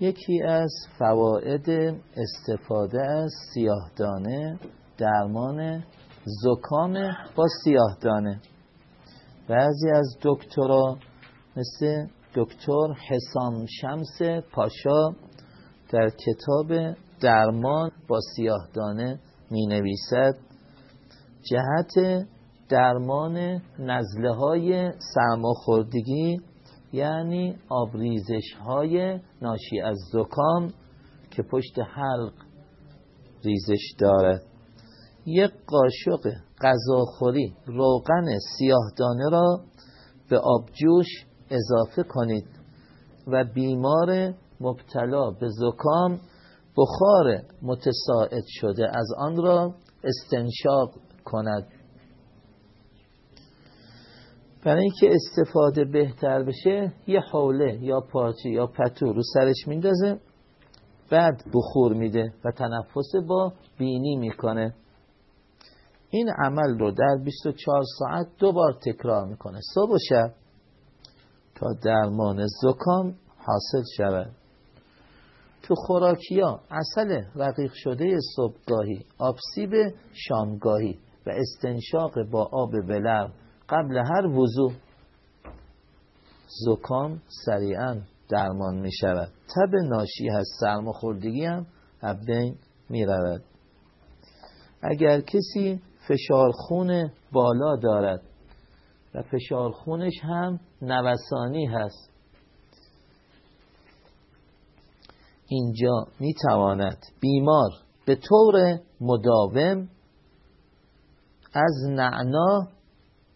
یکی از فواید استفاده از سیاهدانه درمان زکام با سیاهدانه. بعضی از دکترها مثل دکتر حسام شمس پاشا در کتاب درمان با سیاهدانه می نویسد جهت درمان نزله های سرماخوردگی یعنی آبریزش های ناشی از زکام که پشت حلق ریزش دارد یک قاشق غذاخوری روغن سیاهدانه را به آبجوش اضافه کنید و بیمار مبتلا به زکام بخار متساعد شده از آن را استنشاق کند. برای اینکه استفاده بهتر بشه یه حوله یا پارچه یا پتو رو سرش میندازه بعد بخور میده و تنفس با بینی می‌کنه. این عمل رو در 24 ساعت دو بار تکرار می‌کنه. صبح و شب تا درمان زکام حاصل شود. تو خوراکی ها اصل رقیق شده صبحگاهی آبسیب شامگاهی و استنشاق با آب بلر قبل هر وضوع. زکام سریعا درمان می شود. تب ناشی از سرماخوردگی هم بین می رود. اگر کسی فشار خون بالا دارد و فشار خونش هم نوسانی هست اینجا می تواند بیمار به طور مداوم از نعنا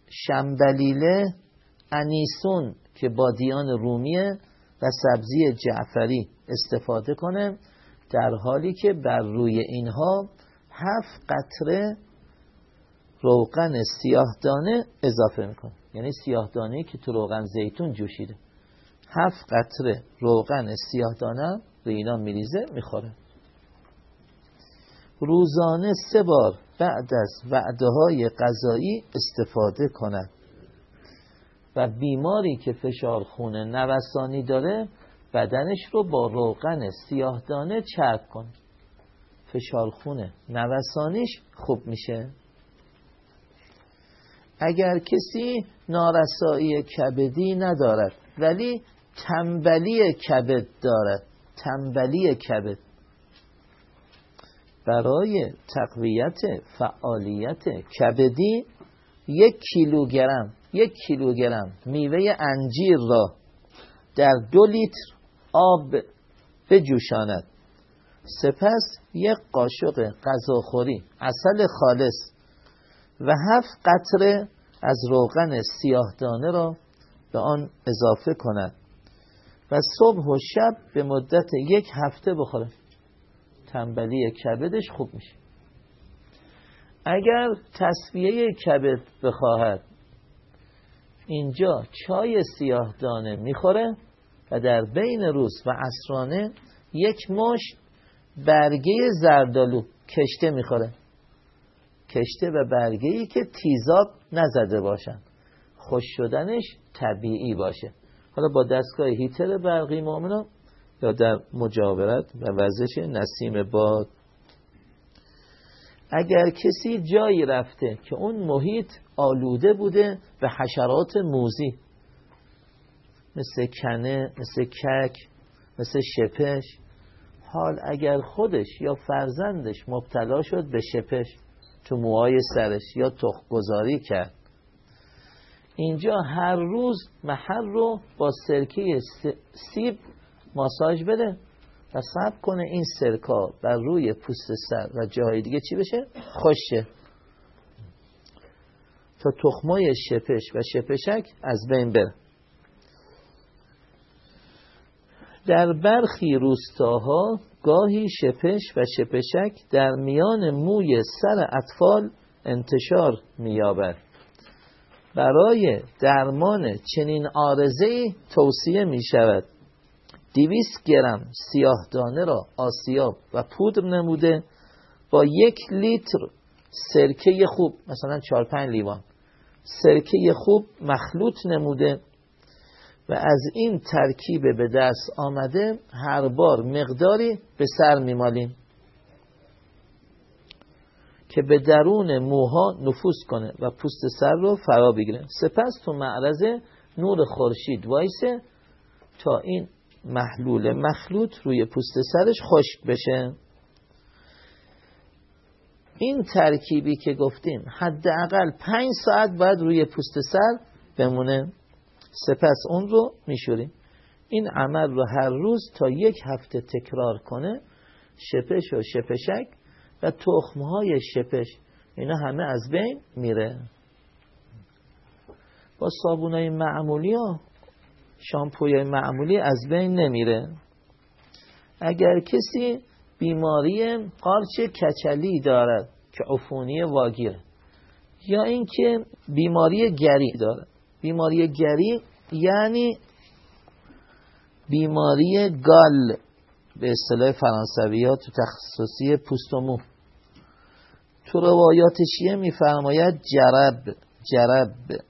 شنبلیله انیسون که بادیان رومیه و سبزی جعفری استفاده کنه در حالی که بر روی اینها هفت قطره روغن سیاهدانه اضافه می‌کنه. یعنی سیاهدانه که تو روغن زیتون جوشیده. هفت قطره روغن سیاهدانه به اینا میریزه می‌خوره. روزانه سه بار بعد از وعده های غذایی استفاده کند. و بیماری که فشار خونه نوسانی داره بدنش رو با روغن سیاهدانه چرب کن. فشار خونه نوسانیش خوب میشه. اگر کسی نارسایی کبدی ندارد ولی تنبلی کبد دارد. تنبلی کبد. برای تقویت فعالیت کبدی یک کیلوگرم یک کیلوگرم میوه انجیر را در دو لیتر آب بجوشاند. سپس یک قاشق غذاخوری اصل خالص و هفت قطره از روغن سیاهدانه را به آن اضافه کند و صبح و شب به مدت یک هفته بخوره تنبلی کبدش خوب میشه. اگر تصفیه کبد بخواهد اینجا چای سیاه دانه می‌خوره و در بین روز و عصرانه یک مش برگه زردالو کشته می‌خوره. کشته و برگه که تیزاب نزده باشن. خوش شدنش طبیعی باشه. حالا با دستگاه هیتر برقی مؤمنان یا در مجاورت و وزش نسیم باد. اگر کسی جایی رفته که اون محیط آلوده بوده به حشرات موزی مثل کنه مثل کک مثل شپش حال اگر خودش یا فرزندش مبتلا شد به شپش تو موهای سرش یا تخمگذاری کرد. اینجا هر روز محل رو با سرکه سیب ماساژ بده و سب کنه این سرکا بر روی پوست سر و جاهای دیگه چی بشه؟ خوشه. تا تخمای شپش و شپشک از بین بره. در برخی روستاها گاهی شپش و شپشک در میان موی سر اطفال انتشار مییابد. برای درمان چنین آرزه توصیه می شود دیویست گرم سیاه دانه را آسیاب و پودر نموده با یک لیتر سرکه خوب مثلا چهار پنج لیوان سرکه خوب مخلوط نموده و از این ترکیب به دست آمده هر بار مقداری به سر میمالیم که به درون موها نفوذ کنه و پوست سر رو فرا بگیره. سپس تو معرض نور خورشید وایسه تا این محلول مخلوط روی پوست سرش خشک بشه. این ترکیبی که گفتیم حداقل پنج ساعت باید روی پوست سر بمونه. سپس اون رو میشوریم. این عمل رو هر روز تا یک هفته تکرار کنه. شپش و شپشک و تخمهای شپش. اینا همه از بین میره. با صابونای معمولی ها شامپوی معمولی از بین نمیره. اگر کسی بیماری قارچ کچلی دارد که عفونی واگیره یا اینکه بیماری گری دارد بیماری گری یعنی بیماری گال به اصطلاح فرانسوی ها تو تخصصی پوست و مو تو روایات شیعه میفرماید جرب جرب.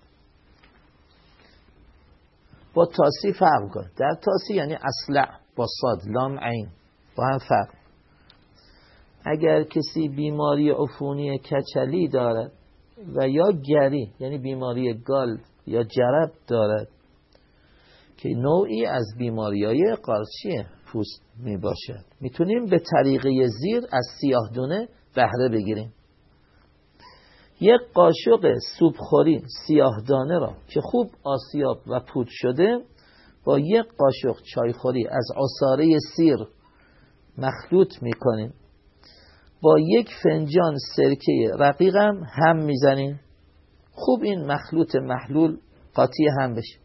با تاسی فرق کن در تاسی یعنی اصلع با صاد لام عین. با هم فرق. اگر کسی بیماری عفونی کچلی دارد و یا گری یعنی بیماری گال یا جرب دارد که نوعی از بیماری های قارچی پوست می باشد می‌تونیم به طریقه زیر از سیاه دونه بهره بگیریم. یک قاشق سوپخوری سیاه دانه را که خوب آسیاب و پود شده با یک قاشق چایخوری از عصاره سیر مخلوط می‌کنیم. با یک فنجان سرکه رقیقم هم می‌زنیم خوب این مخلوط محلول قاطی هم بشه.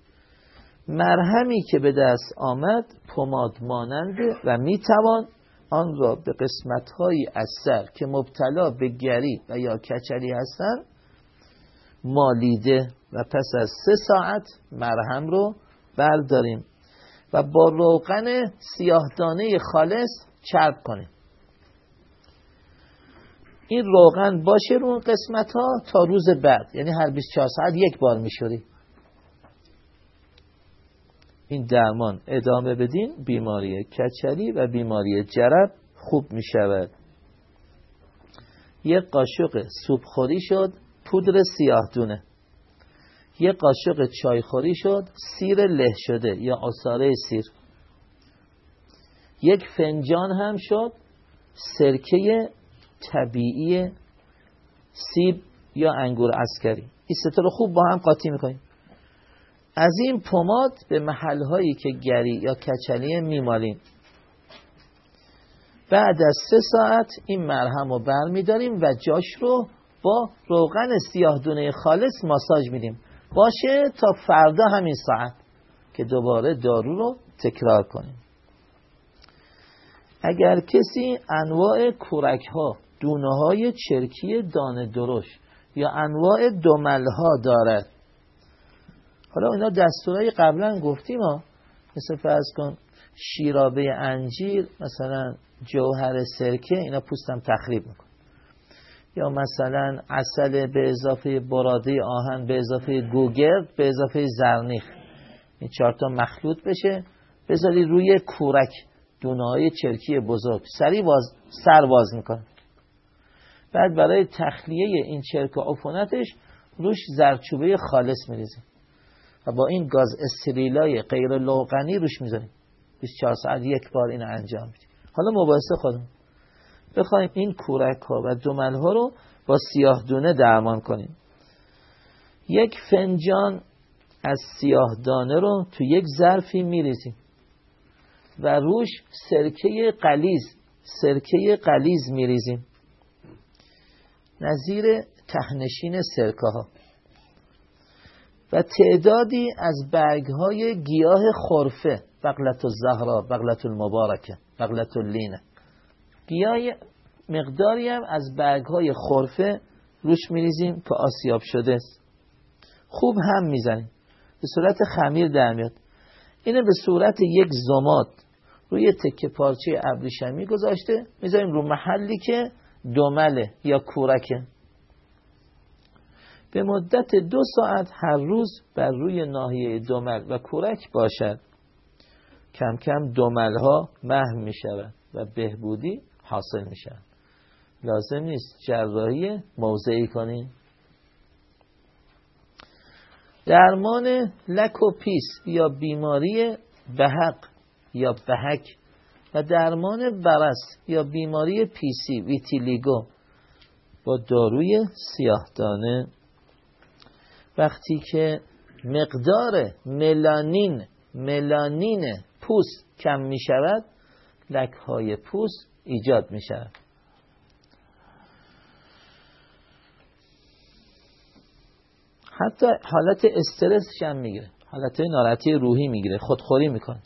مرهمی که به دست آمد پماد ماننده و می‌توان آن را به قسمت های از سر که مبتلا به گری و یا کچلی هستند مالیده و پس از سه ساعت مرهم رو برداریم و با روغن سیاهدانه خالص چرب کنیم. این روغن باشه رو اون قسمت ها تا روز بعد یعنی هر 24 ساعت یک بار میشوری. این درمان ادامه بدین بیماری کچلی و بیماری جرب خوب می شود یک قاشق سوپ خوری شد پودر سیاه دونه. یک قاشق چای خوری شد سیر له شده یا آساره سیر. یک فنجان هم شد سرکه طبیعی سیب یا انگور اسکری این ستا رو خوب با هم قاطی می‌کنیم. از این پماد به محلهایی که گری یا کچلی میمالیم. بعد از سه ساعت این مرهم رو بر میداریم و جاش رو با روغن سیاه دونه خالص ماساژ میدیم. باشه تا فردا همین ساعت که دوباره دارو رو تکرار کنیم. اگر کسی انواع کورک ها دونه های چرکی دانه درش یا انواع دمل ها دارد حالا اینا دستورای قبلا گفتیم ها. مثل فرض کن شیرابه انجیر مثلا جوهر سرکه اینا پوستم تخریب میکن یا مثلا اصل به اضافه براده آهن به اضافه گوگرد به اضافه زرنیخ. این چهارتا مخلوط بشه. بذاری روی کورک دونه های چرکی بزرگ. سری باز سر باز میکن بعد برای تخلیه این چرک و عفونتش روش زرچوبه خالص میریزیم و با این گاز استریلای غیر لوغنی روش می‌ذاریم 24 ساعت یک بار این انجام میدیم. حالا مباحثه خودم بخوایم این کورک ها و دومل ها رو با سیاه دونه درمان کنیم. یک فنجان از سیاه دانه رو تو یک ظرفی میریزیم و روش سرکه قلیز سرکه قلیز میریزیم. نظیر تهنشین سرکه ها و تعدادی از برگ های گیاه خرفه بغلت الزهرا بغلت المبارکه بغلت اللینه. گیاه مقداری هم از برگ های خرفه روش میریزیم که آسیاب شده. است خوب هم می‌زنیم. به صورت خمیر در میاد. اینه به صورت یک زماد روی تکه پارچه ابریشمی گذاشته. می‌ذاریم رو محلی که دومله یا کورکه. به مدت دو ساعت هر روز بر روی ناحیه دومل و کورک باشد. کم کم دومل ها محو می شود و بهبودی حاصل می شود. لازم نیست جراحی موضعی کنیم. درمان لک یا بیماری بهق یا بهک و درمان برس یا بیماری پیسی ویتیلیگو با داروی سیاهدانه. وقتی که مقدار ملانین ملانین پوست کم می شود لک های پوست ایجاد می شود حتی حالت استرسش هم می‌گیره. حالت ناراحتی روحی می‌گیره. خودخوری می‌کنه.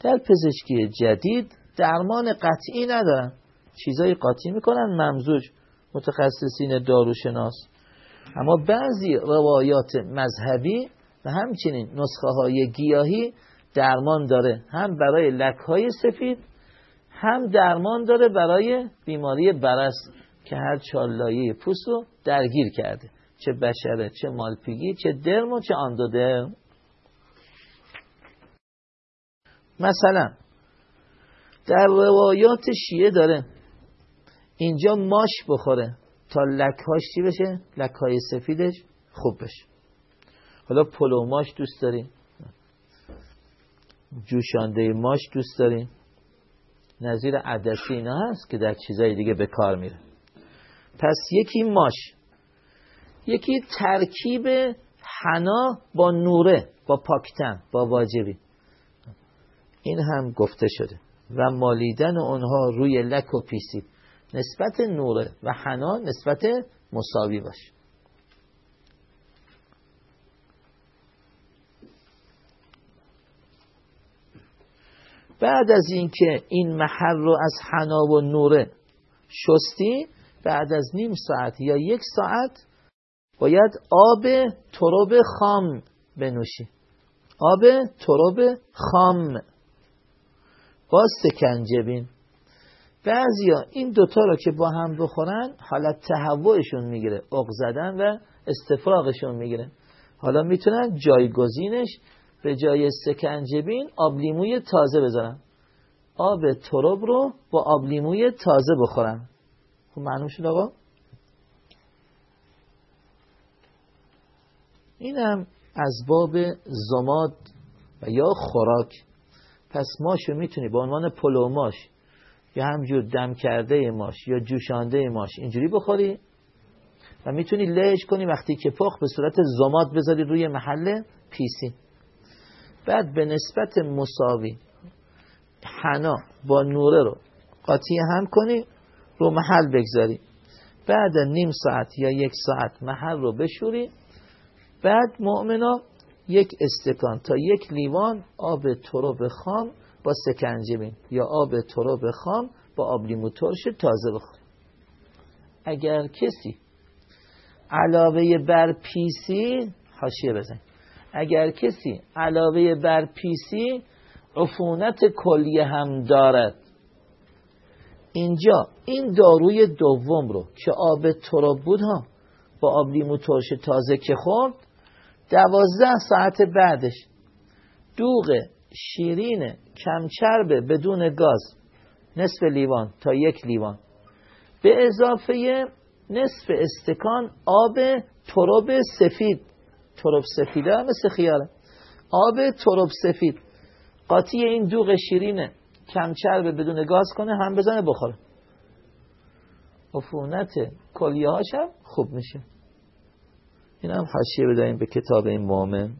در پزشکی جدید درمان قطعی ندارن. چیزای قاطی می‌کنن. ممزوج. متخصصین داروشناس. اما بعضی روایات مذهبی و همچنین نسخه های گیاهی درمان داره. هم برای لک های سفید هم درمان داره برای بیماری برس که هر چالایی پوست رو درگیر کرده. چه بشره چه مالپیگی چه درم و چه آندودرم. مثلا در روایات شیعه داره اینجا ماش بخوره. تا لکهاش چی بشه؟ لکهای سفیدش خوب بشه. حالا پلو ماش دوست داریم جوشانده ماش دوست داریم نظیر عدسی اینا هست که در چیزای دیگه به کار میره. پس یکی ماش. یکی ترکیب حنا با نوره با پاکتن با واجبی. این هم گفته شده. و مالیدن اونها روی لک و پیسی نسبت نوره و حنا نسبت مساوی باشه. بعد از اینکه این محل رو از حنا و نوره شستی بعد از نیم ساعت یا یک ساعت باید آب تروب خام بنوشی. آب تروب خام. با سکنجبین بعضیا این دوتا رو که با هم بخورن حالت تهوعشون می‌گیره اق زدن و استفراغشون می‌گیره. حالا می‌تونن جایگزینش به جای سکنجبین آب لیموی تازه بذارن. آب تروب رو با آب لیموی تازه بخورن. خب معلوم شد آقا؟ اینم از باب زماد و یا خوراک. پس ماشو می‌تونی به عنوان پلو ماش یا همجور دم کرده ماش یا جوشانده ماش اینجوری بخوری و می‌تونی لهش کنی وقتی که پخ به صورت زماد بذاری روی محل پیسی. بعد به نسبت مساوی حنا با نوره رو قاطی هم کنی رو محل بگذاری. بعد نیم ساعت یا یک ساعت محل رو بشوری. بعد مؤمنا یک استکان تا یک لیوان آب تروب خام با سکنجبین یا آب تروب خام با آب لیمو ترش تازه بخورید اگر کسی علاوه بر پیسی حاشیه بزن. اگر کسی علاوه بر پیسی عفونت کلی هم دارد. اینجا این داروی دوم رو که آب تروب بود ها با آب لیمو ترش تازه که خورد دوازده ساعت بعدش دوغ شیرین کمچربه بدون گاز نصف لیوان تا یک لیوان. به اضافه نصف استکان آب تروب سفید. تروب سفیده مثل خیاره آب تروب سفید. قاطی این دوغ شیرین کمچربه بدون گاز کنه هم بزنه بخوره. عفونت کلیه هاشم خوب میشه. این هم حاشیه بدهیم به کتاب این مؤمن.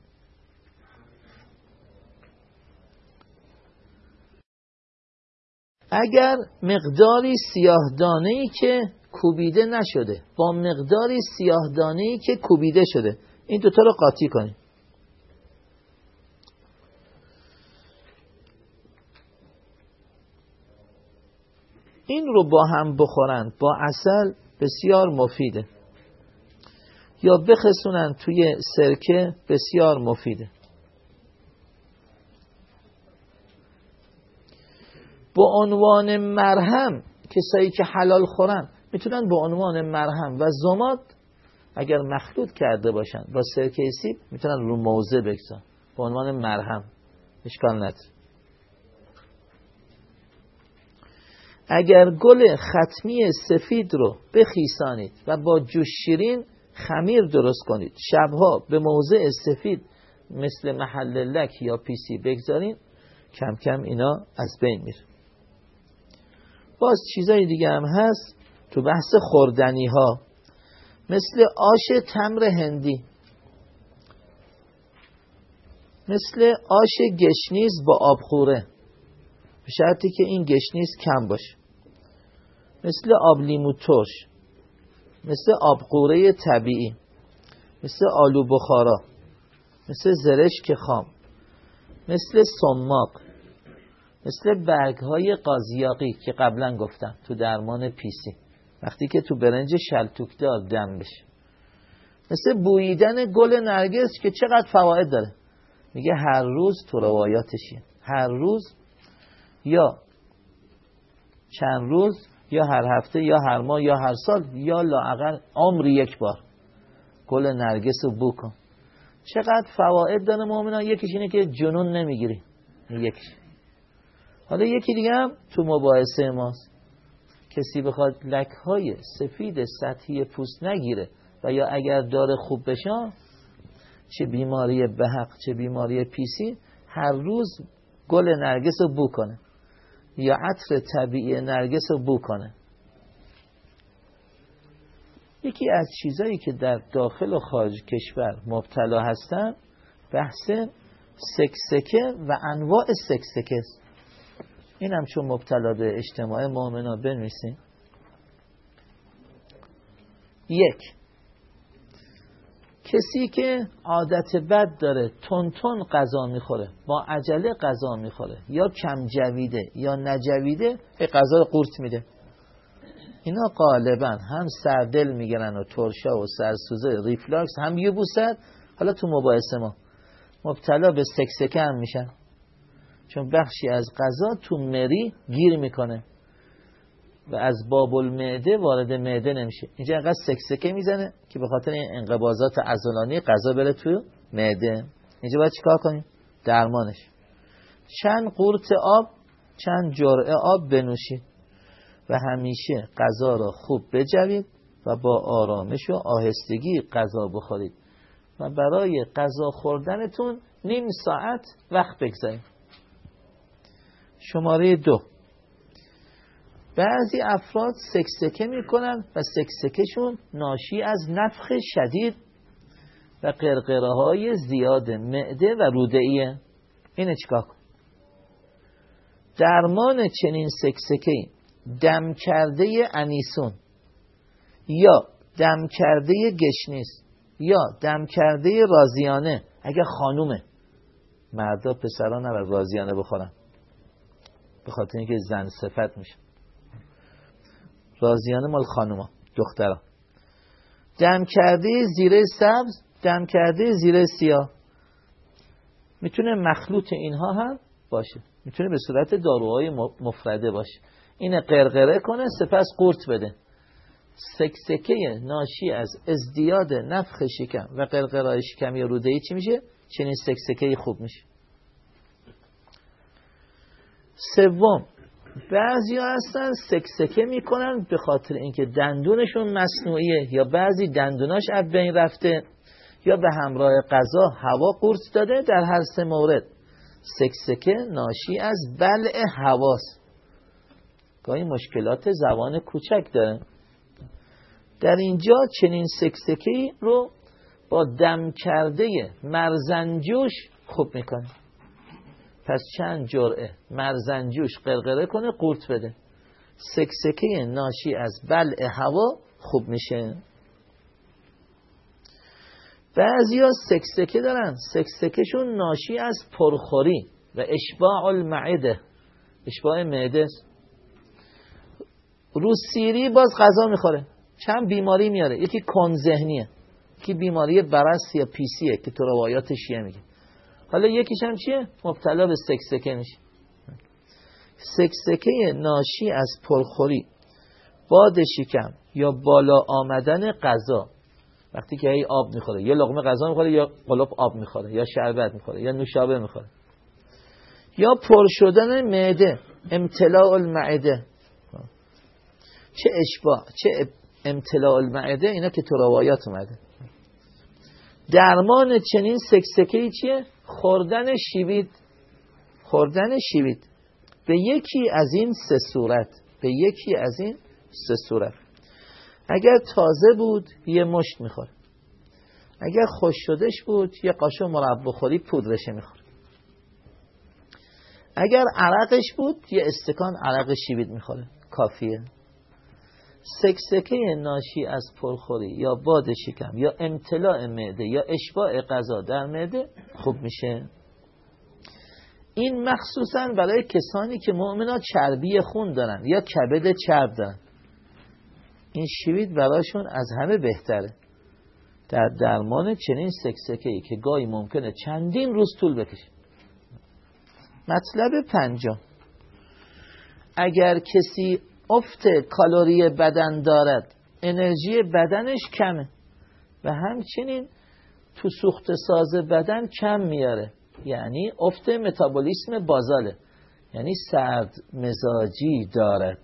اگر مقداری سیاهدانه ای که کوبیده نشده با مقداری سیاهدانه ای که کوبیده شده این دوتا رو قاطی کنیم. این رو با هم بخورند با اصل بسیار مفیده. یا بخسونن توی سرکه بسیار مفیده. با عنوان مرهم کسایی که حلال خورن. می‌تونن با عنوان مرهم و زماد اگر مخلوط کرده باشن با سرکه سیب می‌تونن رو موزه بگذارن. با عنوان مرهم. اشکال نداره اگر گل ختمی سفید رو بخیسانید و با جوش شیرین خمیر درست کنید شبها به موضع سفید مثل محل لک یا پیسی بگذارین کم کم اینا از بین میره. باز چیزای دیگه هم هست تو بحث خوردنی ها مثل آش تمر هندی. مثل آش گشنیز با آبغوره. به شرطی که این گشنیز کم باشه. مثل آب لیمو ترش. مثل آبغوره طبیعی. مثل آلو بخارا. مثل زرشک خام. مثل سماق. مثل برگ های قازیاقی که قبلا گفتم تو درمان پیسی. وقتی که تو برنج شلتوکدار دم بشه. مثل بوییدن گل نرگس که چقدر فواید داره. میگه هر روز تو روایاتشی. هر روز یا چند روز یا هر هفته یا هر ماه یا هر سال یا لاعقل عمر یک بار گل نرگس رو بکن. چقدر فواید داره مؤمنان. یکیش اینه که جنون نمی‌گیری. یکیش. حالا یکی دیگه هم تو مباحثه ماست. کسی بخواد لک های سفید سطحی پوست نگیره و یا اگر داره خوب بشن چه بیماری بحق چه بیماری پیسی هر روز گل نرگس رو بو کنه یا عطر طبیعی نرگس رو بو کنه. یکی از چیزایی که در داخل و خارج کشور مبتلا هستن بحث سکسکه و انواع سکسکه است. این هم چون مبتلا به اجتماع مؤمنا بنویسیم. یک. کسی که عادت بد داره تون تون غذا می‌خوره با عجله غذا می‌خوره یا کم جویده یا نجویده به رو قورت میده. اینا غالبا هم سردل می‌گیرن و ترشا و سرسوزه ریفلاکس هم یبوست حالا تو مباحثه ما. مبتلا به سکسکه هم میشن. چون بخشی از غذا تو مری گیر می‌کنه و از باب المعده وارد معده نمیشه. اینجا انقدر سکسکه می‌زنه که به خاطر این انقباضات عضلانی غذا بره تو معده. اینجا باید چیکار کنیم؟ درمانش. چند قورت آب چند جرعه آب بنوشید و همیشه غذا را خوب بجوید و با آرامش و آهستگی غذا بخورید. و برای غذا خوردنتون نیم ساعت وقت بگذارید. شماره دو. بعضی افراد سکسکه می‌کنن و سکسکهشون ناشی از نفخ شدید و قرقره های زیاد معده و روده ایه اینه چیکار کن درمان چنین سکسکه دم کرده انیسون یا دم کرده گشنیس یا دم کرده رازیانه. اگر خانومه مردا پسران نبر رازیانه بخورن. به خاطر اینکه زن صفت میشه. رازیانه مال خانوما دخترا. دم کرده زیره سبز دم کرده زیره سیاه. می‌تونه مخلوط اینها هم باشه. می‌تونه به صورت داروهای مفرده باشه. اینه قرقره کنه سپس قورت بده. سکسکه ناشی از ازدیاد نفخ شکم و قرقرای شکمی روده ای چی میشه؟ چنین سکسکه خوب میشه. سوم بعضی ها هستن سکسکه می‌کنن به خاطر اینکه دندونشون مصنوعیه یا بعضی دندوناش از بین رفته یا به همراه غذا هوا قورت داده در هر سه مورد. سکسکه ناشی از بلع هواست. گاهی مشکلات زبان کوچک داره. در اینجا چنین سکسکه رو با دم کرده مرزنجوش خوب می‌کنه. پس چند جرعه مرزنجوش قرقره کنه قورت بده. سکسکه ناشی از بلع هوا خوب میشه. بعضی ها سکسکه دارن. سکسکهشون ناشی از پرخوری و اشباع المعده. اشباع معده. رو سیری باز غذا می‌خوره. چند بیماری میاره. یکی کن ذهنیه. یکی بیماری برس یا پیسیه که تو روایات شیعه میگه. حالا یکیش هم چیه؟ مبتلا به سکسکه میشه. سکسکه ناشی از پرخوری باد شکم یا بالا آمدن غذا. وقتی که ای آب می‌خوره یا لقمه غذا می‌خوره یا قلوب آب می‌خوره یا شربت می‌خوره یا نوشابه می‌خوره. یا پر شدن معده امتلاع المعده. چه اشباع چه امتلاع المعده؟ اینا که تو روایات اومده. درمان چنین سکسکه چیه؟ خوردن شیوید خوردن شیوید. به یکی از این سه صورت به یکی از این سه صورت. اگر تازه بود یه مشت می‌خوره اگر خوش شدش بود یه قاشق مربع خوری پودرشه می‌خوره اگر عرقش بود یه استکان عرق شیوید می‌خوره. کافیه. سکسکه ناشی از پرخوری یا باد شکم یا امتلاع معده یا اشباع غذا در معده خوب میشه. این مخصوصا برای کسانی که مؤمنا چربی خون دارن یا کبد چرب دارن. این شوید براشون از همه بهتره. در درمان چنین سکسکه ای که گاهی ممکنه چندین روز طول بکشه. مطلب پنجم. اگر کسی افت کالری بدن دارد. انرژی بدنش کمه. و همچنین تو سوخت ساز بدن کم میاره. یعنی افت متابولیسم بازاله. یعنی سرد مزاجی دارد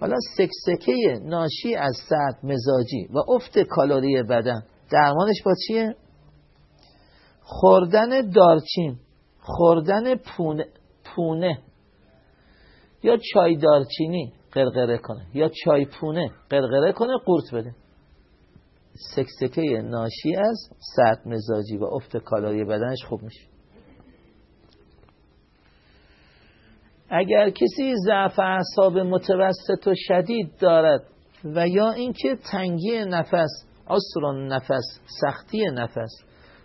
حالا سکسکه ناشی از سرد مزاجی و افت کالری بدن درمانش با چیه؟ خوردن دارچین خوردن پونه, پونه. یا چای دارچینی قرقره کنه یا چای پونه قرقره کنه قورت بده. سکسکه ناشی از سرد مزاجی و افت کالری بدنش خوب میشه. اگر کسی ضعف اعصاب متوسط و شدید دارد و یا اینکه تنگی نفس آسرون نفس سختی نفس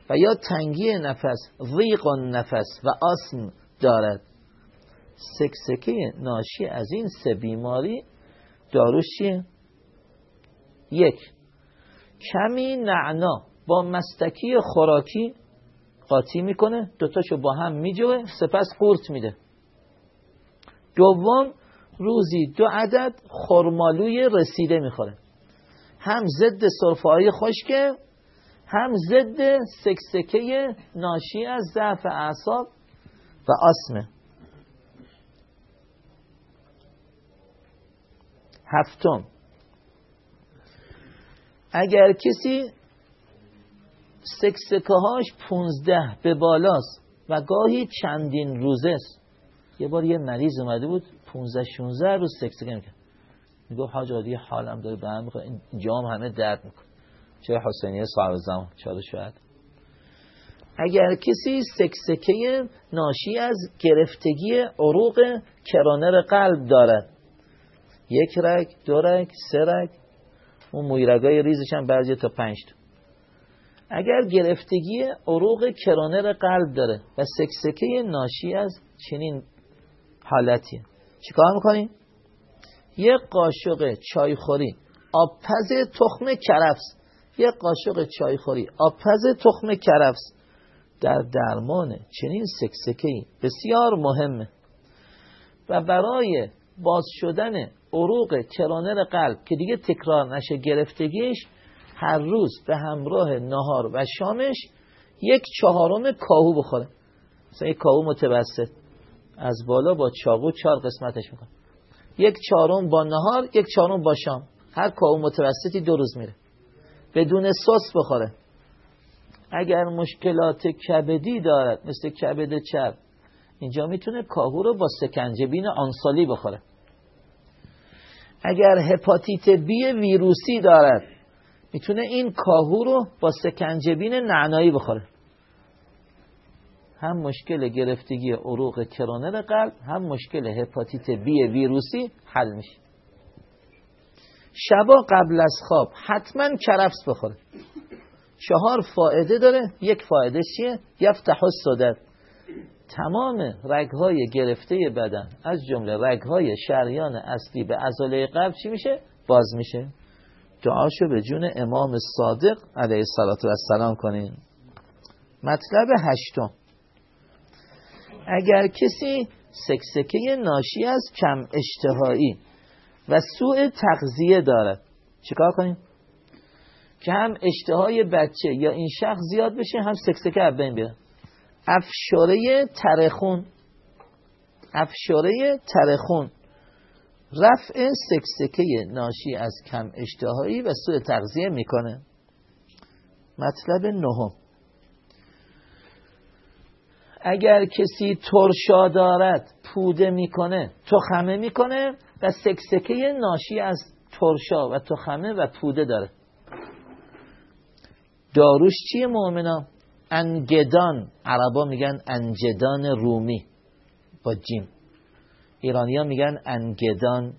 و یا تنگی نفس ضیق نفس و آسم دارد سکسکه ناشی از این سه بیماری داروش چیه؟ یک کمی نعنا با مستکی خوراکی قاطی می‌کنه دوتاشو با هم میجوه سپس قورت میده. دوم روزی دو عدد خرمالوی رسیده می‌خوره. هم ضد های خشکه هم ضد سکسکه ناشی از ضعف اعصاب و آسمه. هفتم. اگر کسی سکسکه هاش پونزده به بالاست و گاهی چندین روزه است یه بار یه مریض اومده بود 15 16 روز سکسکه می‌کرد. میگو حاج عادی حالم داره به هم این جام همه درد می‌کنه. چه حسینی صاحب زمان چاره شاید؟ اگر کسی سکسکه ناشی از گرفتگی عروق کرانر قلب دارد یک رگ دو رگ سه رگ. اون مویرگای ریزش هم بعضی تا پنج تا. اگر گرفتگی عروق کرانر قلب داره و سکسکه ناشی از چنین حالتیه چیکار می‌کنیم؟ یک قاشق چایخوری آبپز تخم کرفس. یک قاشق چایخوری آبپز تخم کرفس. در درمان چنین سکسکهی بسیار مهمه. و برای باز شدن عروق کرانر قلب که دیگه تکرار نشه گرفتگیش هر روز به همراه نهار و شامش یک چهارم کاهو بخوره. مثلا یک کاهو متوسط. از بالا با چاقو چهار قسمتش می‌کنه. یک چهارم با نهار یک چهارم با شام. هر کاهو متوسطی دو روز میره. بدون سس بخوره. اگر مشکلات کبدی دارد مثل کبد چرب اینجا می‌تونه کاهو رو با سکنجبین آنسالی بخوره. اگر هپاتیت بی ویروسی دارد می‌تونه این کاهو رو با سکنجبین نعنایی بخوره. هم مشکل گرفتگی عروق کرانر قلب هم مشکل هپاتیت بی ویروسی حل میشه. شبا قبل از خواب حتما کرفس بخوره. چهار فایده داره یک فایده چیه؟ یفتح الصدر. تمام رگهای گرفته بدن از جمله رگهای شریان اصلی به عضله قلب چی میشه؟ باز میشه دعاشو به جون امام صادق علیه السلام کنین مطلب هشتم اگر کسی سکسکه ناشی از کم اشتهایی و سوء تغذیه دارد چیکار کنیم؟ که هم اشتهای بچه یا این شخص زیاد بشه هم سکسکه بین بیاد افشاره ترخون. افشاره ترخون. رفع سکسکه ناشی از کم اشتهایی و سوء تغذیه می‌کنه. مطلب نهم. اگر کسی ترشا دارد پوده می‌کنه تخمه می‌کنه و سکسکه ناشی از ترشا و تخمه و پوده داره. داروش چیه مؤمنا انگدان. عربا میگن انجدان رومی با جیم. ایرانیا میگن انگدان.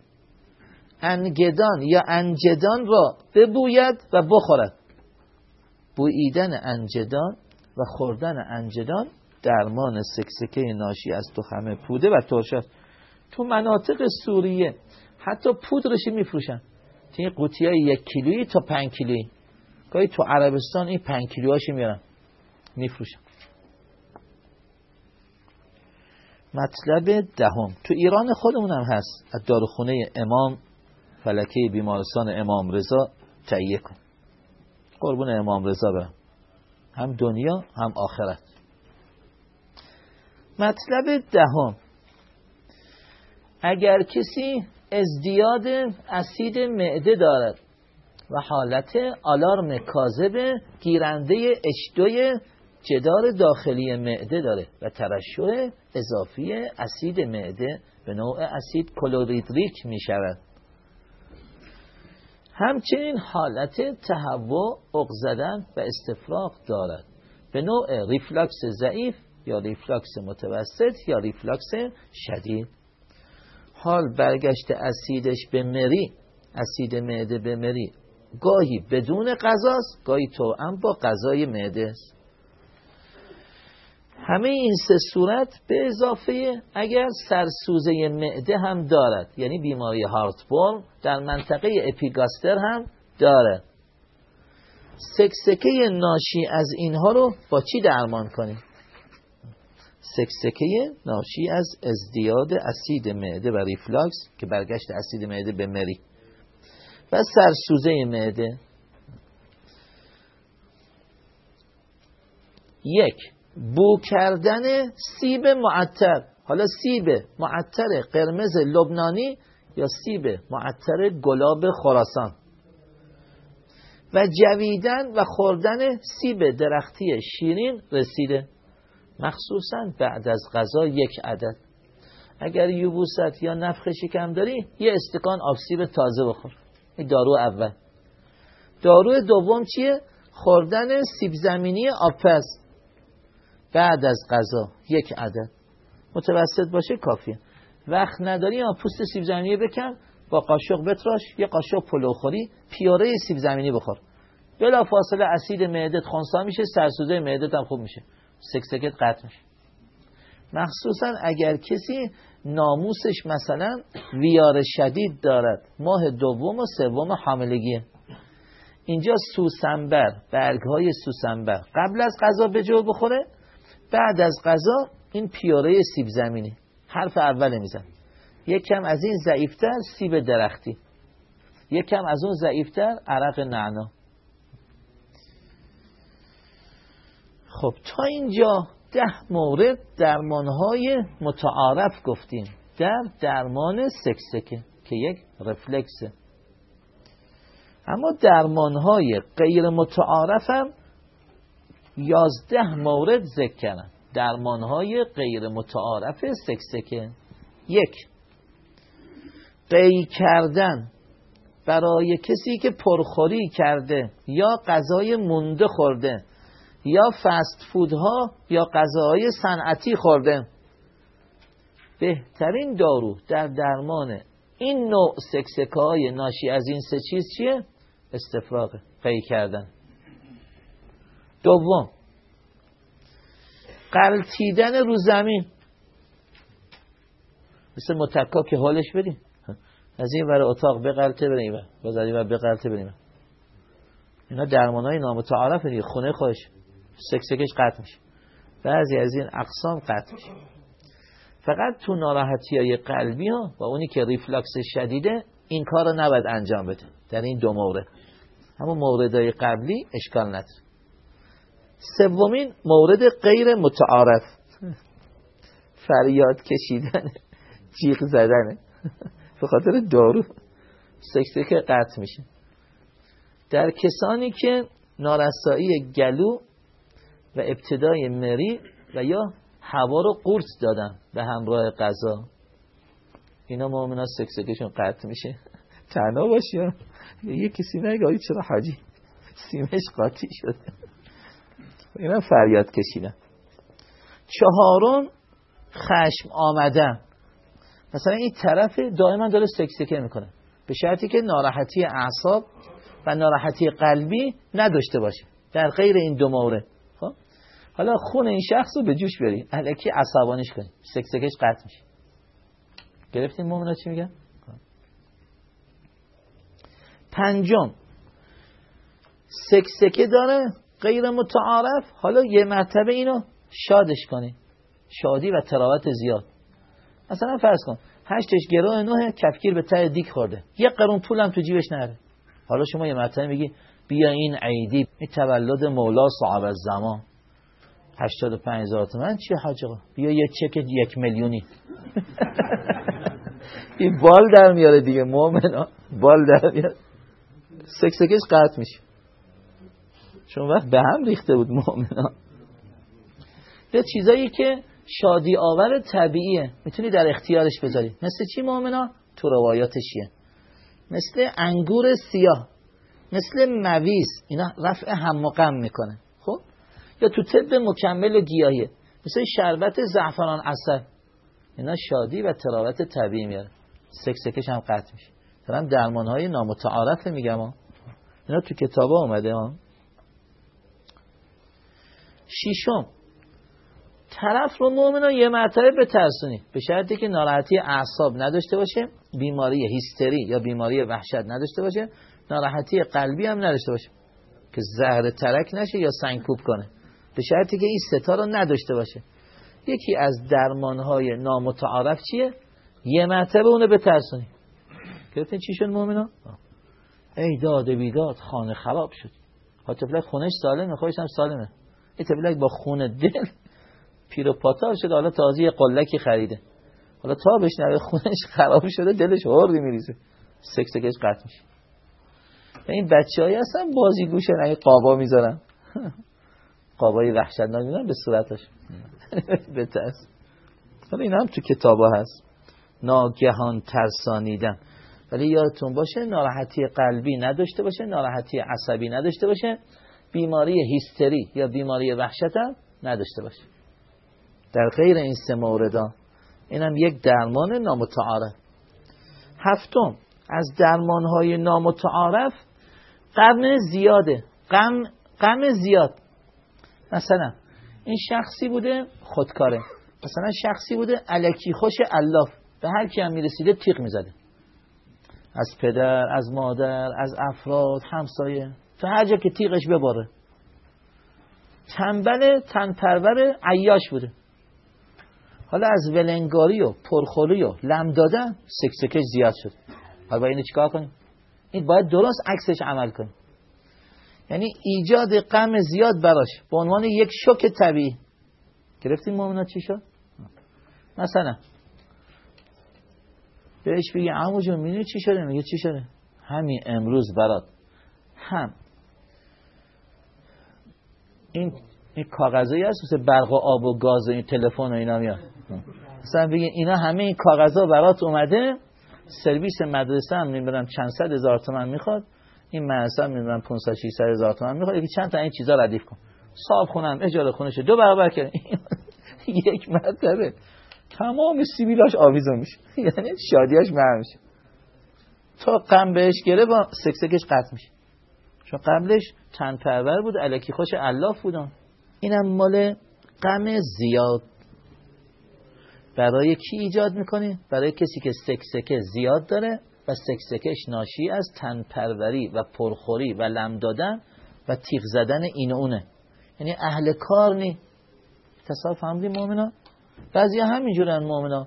انگدان یا انجدان را ببوید و بخورد. بوییدن انجدان و خوردن انجدان درمان سکسکه ناشی از تخم پوده و ترش تو مناطق سوریه حتی پودرشی میفروشن. این قوطی های یک کیلویی تا پنج کیلویی. گاهی تو عربستان این پنج کیلوهاشی میارن. میفروشن مطلب دهم. تو ایران خودمون هم هست. از داروخونه امام فلکه بیمارستان امام رضا تهیه کن. قربون امام رضا برم. هم دنیا هم آخرت. مطلب دهم. اگر کسی ازدیاد اسید معده دارد و حالت آلارم کاذب گیرنده اشدوی جدار داخلی معده داره و ترشح اضافی اسید معده به نوع اسید کلوریدریک می شود همچنین حالت تهوع اق زدن و استفراغ دارد. به نوع ریفلاکس ضعیف یا ریفلاکس متوسط یا ریفلاکس شدید. حال برگشت اسیدش به مری اسید معده به مری. گاهی بدون غذاست گاهی توأم با غذای معده است. همه این سه صورت به اضافه اگر سرسوزه معده هم دارد. یعنی بیماری heartburn در منطقه اپیگاستر هم دارد سکسکه ناشی از اینها رو با چی درمان کنیم؟ سکسکه ناشی از ازدیاد اسید معده و ریفلاکس که برگشت اسید معده به مری. و سرسوزه معده. یک بو کردن سیب معطر. حالا سیب معطر قرمز لبنانی یا سیب معطر گلاب خراسان. و جویدن و خوردن سیب درختی شیرین رسیده. مخصوصا بعد از غذا یک عدد. اگر یوبوست یا نفخ شکم داری یه استکان آب سیب تازه بخور. این دارو اول. دارو دوم چیه؟ خوردن سیب زمینی آبپز بعد از غذا یک عدد. متوسط باشه کافیه وقت نداری یا پوست سیب زمینی بکن با قاشق بتراش یه قاشق پلو خوری پیاره سیب زمینی بخور. بلا فاصله اسید معدت خونسا میشه سرسوزه معدت هم خوب میشه. سکسکت قطع میشه. مخصوصا اگر کسی ناموسش مثلا ویار شدید دارد ماه دوم و سوم حاملگیه. اینجا سوسنبر برگ های سوسنبر. قبل از غذا به جو بخوره بعد از غذا این پیاره سیب زمینی. حرف اول میزن. یک کم از این ضعیفتر سیب درختی. یک کم از اون ضعیفتر عرق نعنا. خب تا اینجا ده مورد درمانهای متعارف گفتیم. در درمان سکسکه که یک رفلکسه. اما درمانهای غیر متعارف هم یازده مورد ذکر کردن. درمانهای غیر متعارف سکسکه. یک قی کردن. برای کسی که پرخوری کرده یا غذای مونده خورده یا فست فودها یا غذاهای صنعتی خورده. بهترین دارو در درمان این نوع سکسکه های ناشی از این سه چیز چیه؟ استفراغ قی کردن. دوم. غلتیدن رو زمین. مثل متکا که هلش بدیم. از این ور اتاق بغلطه بریم باز از این ور بغلطه بریم اینا درمان های نامتعارف خونه خوش سکسکش قطع میشه. بعضی از این اقسام قطع میشه. فقط تو ناراحتی های قلبی ها و اونی که ریفلاکس شدیده این کار رو نباید انجام بده. در این دو مورد همون موردهای قبلی اشکال نداره. سومین مورد غیر متعارف. فریاد کشیدن جیغ زدنه به خاطر دارو سکته که قطع میشه. در کسانی که نارسایی گلو و ابتدای مری و یا هوا رو قورت دادن به همراه غذا. اینا مؤمنا سکسکشون قطع میشه. تنها باشی یه کسی نگه چرا حاجی؟ سیمش قاطی شده. اینا فریاد کشیدن. چهارم خشم آمدن. مثلا این طرف دائما داره سکسکه می‌کنه. به شرطی که ناراحتی اعصاب و ناراحتی قلبی نداشته باشه. در غیر این دو مورد خب؟ حالا خون این شخص رو به جوش بریم الکی عصبانیش کنیم سکسکش قطع میشه. گرفتیم مومنا چی میگن؟ پنجم. سکسکه داره غیر متعارف حالا یه مرتبه اینو شادش کنی. شادی و تراوت زیاد. مثلا فرض کن هشتش گروه نوه کفگیر به ته دیک خورده. یه قرون پولم تو جیبش نره. حالا شما یه مرتبه میگی بیا این عیدی این تولد مولا صاحب زمان 85 هزار تومن چیه حاج بیا یه چک یک میلیونی. این بال در میاره دیگه مؤمنا بال در میاره. سکسکش قطع میشه. چون وقت به هم ریخته بود مؤمنا یه چیزایی که شادی آور طبیعیه. می‌تونی در اختیارش بذاری. مثل چی مؤمنا تو روایاتشیه مثل انگور سیاه. مثل مویز. اینا رفع هم و غم می‌کنه خب؟ یا تو طب مکمل گیاهیه. مثل شربت زعفران اثر اینا شادی و تراوت طبیعی میاره. سکسکش هم قطع میشه. دارم درمان های نامتعارف میگم اینا تو کتاب اومده ها. شیشم طرف رو مؤمنا یه مرتبه بترسونی. به شرطی که ناراحتی اعصاب نداشته باشه بیماری هیستری یا بیماری وحشت نداشته باشه ناراحتی قلبی هم نداشته باشه که زهر ترک نشه یا سنگکوب کنه. به شرطی که این ستا رو نداشته باشه. یکی از درمانهای نامتعارف چیه؟ یه مرتبه اونو بترسونی. گرفتین چی شد مؤمنا ای داد بیداد خانه خراب شد. ها خونش سالمه خودش هم سالمه. این با خون دل پیر و پاتار شده حالا تازه یه قلکی خریده. حالا تا بشنوه خونش خراب شده دلش هردی میریزه. سکسکش قطع میشه. این بچه هایی هستن بازی گوشه نه قابا می‌ذارن. قابای وحشتناک می‌ذارن به صورتش. به ترس حالا این هم تو کتابا هست. ناگهان ترسانیدن. ولی یادتون باشه ناراحتی قلبی نداشته باشه ناراحتی عصبی نداشته باشه. بیماری هیستری یا بیماری وحشت هم نداشته باشه در غیر این سه موردا اینم یک درمان نامتعارف. هفتم از درمانهای نامتعارف غم زیاده. غم غم زیاد. مثلا این شخصی بوده خودکاره. مثلا شخصی بوده علکی خوش الاف به هر کی هم می‌رسیده تیغ می‌زده. از پدر از مادر از افراد همسایه. تا هر جا که تیغش بباره. تنبل تنپرور عیاش بوده. حالا از ولنگاری و پرخوری و لم دادن سکسکش زیاد شد. حالا باید اینو چیکار کنیم؟ این باید درست عکسش عمل کنیم یعنی ایجاد غم زیاد براش. به عنوان یک شوک طبیعی. گرفتیم مؤمنات چی شد؟ مثلا بهش بگی عمو جون می‌دونی چی شده؟ میگه چی شده؟ همین امروز برات هم این این کاغذایی هست مثل برق و آب و گاز و این تلفن و اینا میاد. مثلا بگین اینا همه این کاغذها برات اومده سرویس مدرسه هم نمی‌دونم چند صد هزار تومن می‌خواد این مدرسه هم نمی‌دونم 500 600 هزار تومن می‌خواد. یکی چند تا این چیزا ردیف کن. صاحب خونم اجاره خونش دو برابر کرد یک مرتبه. تمام سیبیلاش آویزون میشه. یعنی شادیاش مر میشه. تا غم بهش گره با سکسکش قطع میشه. چون قبلش تن پرور بود الکی خوش الاف بودن. اینم مال غم زیاد. برای کی ایجاد می‌کنی؟ برای کسی که سکسکه زیاد داره و سکسکش ناشی از تنپروری و پرخوری و لم دادن و تیغ زدن این اونه. یعنی اهل کار نی. تصاف فهمدی مؤمنا بعضی همینجورن مؤمنا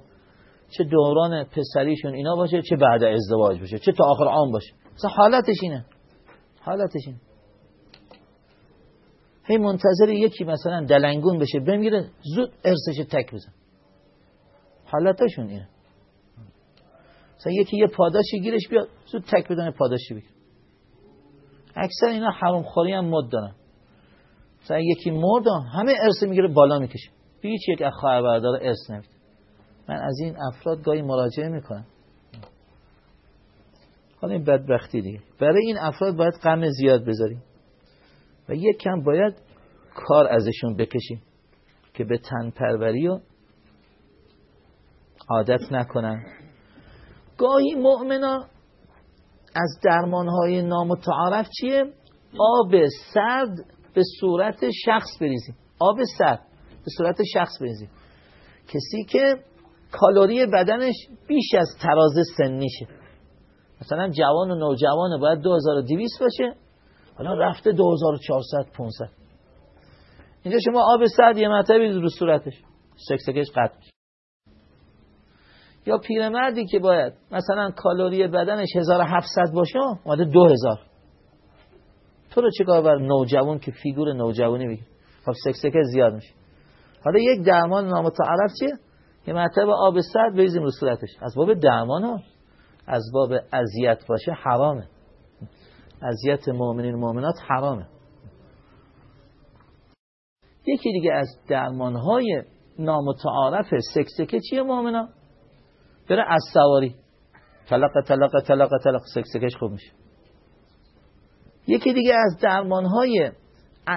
چه دوران پسریشون اینا باشه چه بعد ازدواج باشه چه تا آخر عام باشه. مثلا حالتش اینه. حالتش اینه هی منتظر یکی مثلا دلنگون بشه بمیره زود ارسش تک بزن. حالتشون اینه. مثلا یکی یه پاداشی گیرش بیاد زود تک بدن پاداشی بگیر. اکثر اینا حرام خوری هم مد دارن. مثلا یکی مرد همه ارث می‌گیره بالا می‌کشه. هیچ یک اخ برادر ارث نمیده. من از این افراد گاهی مراجعه می‌کنم. حالا این بدبختی دیگه. برای این افراد باید غم زیاد بذاریم. و یک کم باید کار ازشون بکشیم که به تن پروری و عادت نکنن. گاهی مؤمنا از درمانهای نامتعارف چیه؟ آب سرد به صورت شخص بریزیم. آب سرد به صورت شخص بریزیم. کسی که کالری بدنش بیش از تراز سنیشه. مثلا جوان و نوجوان باید 2200 باشه. حالا رفته 2400 500 اینجا شما آب سرد یه مرتبه رو صورتش. سکسکش میشه. یا پیرمردی که باید مثلا کالری بدنش 1700 باشه اومده 2000 تو رو چیکار بر نوجوان که فیگور نوجوانی بگیر خب سکسکه زیاد میشه. حالا یک درمان نامتعارف چیه؟ یه مرتبه آب سرد بریزیم رو صورتش. از باب درمان ها. از باب اذیت باشه حرامه. اذیت مؤمنین مؤمنات حرامه. یکی دیگه از درمان های نامتعارف سکسکه چیه مؤمنا بره از سواری. طلاق طلاق طلاق طلاق. سکسکش خوب میشه. یکی دیگه از درمان های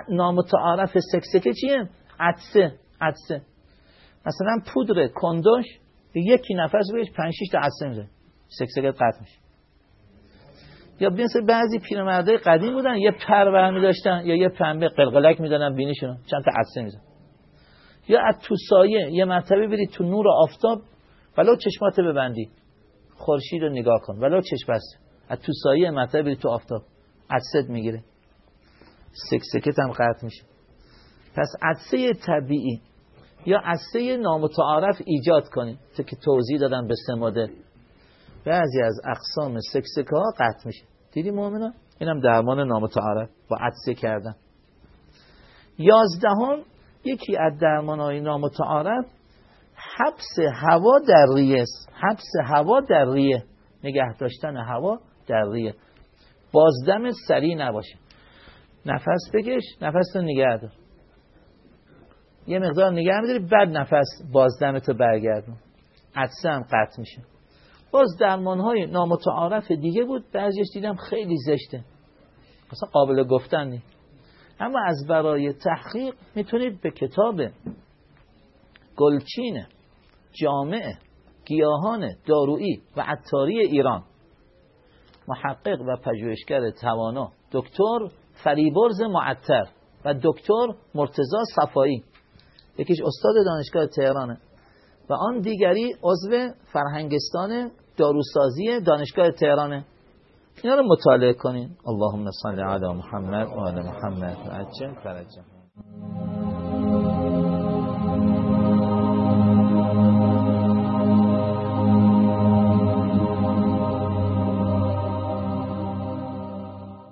نامتعارف سکسکه چیه؟ عدسه عدسه. مثلا پودر کندوش یکی نفس بهش 5 6 تا عدسه می‌زنه سکسکت قطع میشه. یا مثل بعضی پیرمردای قدیم بودن یه پر برمی داشتن یا یه پنبه قلقلک می‌دادن بینیشون چند تا عدسه میزن یا از تو سایه یه مرتبه بری تو نور آفتاب ولو چشمات ببندی خورشید رو نگاه کن ولو چشم بسته از تو سایه مرتبه بری تو آفتاب عدست می‌گیره. سکسکت هم قطع میشه. پس عدسه طبیعی یا عدسه نامتعارف ایجاد کنید تو که توضیح دادم به سه مدل. بعضی از اقسام سکسکه قطع میشه. دیدی مؤمنا اینم درمان نامتعارف. با عدسه کردن. یازدهم یکی از درمان های نامتعارف حبس هوا در ریه حبس هوا در ریه. نگه داشتن هوا در ریه. بازدم سریع نباشه. نفس بکش نفس رو نگه دار. یه مقدار نگه میداری بعد نفس بازدمتو برگردون. عدسه هم قطع میشه. باز درمان های نامتعارف دیگه بود. بعضیش دیدم خیلی زشته. مثلا قابل گفتن نی اما از برای تحقیق می‌تونید به کتاب گلچین جامع گیاهان دارویی و عطاری ایران محقق و پژوهشگر توانا دکتر فریبرز معطر و دکتر مرتزا صفایی. یکیش استاد دانشگاه تهرانه. و آن دیگری عضو فرهنگستان داروسازی دانشگاه تهرانه. اینا رو مطالعه کنین. اللهم صل علی محمد و آل محمد. و عجل فرجه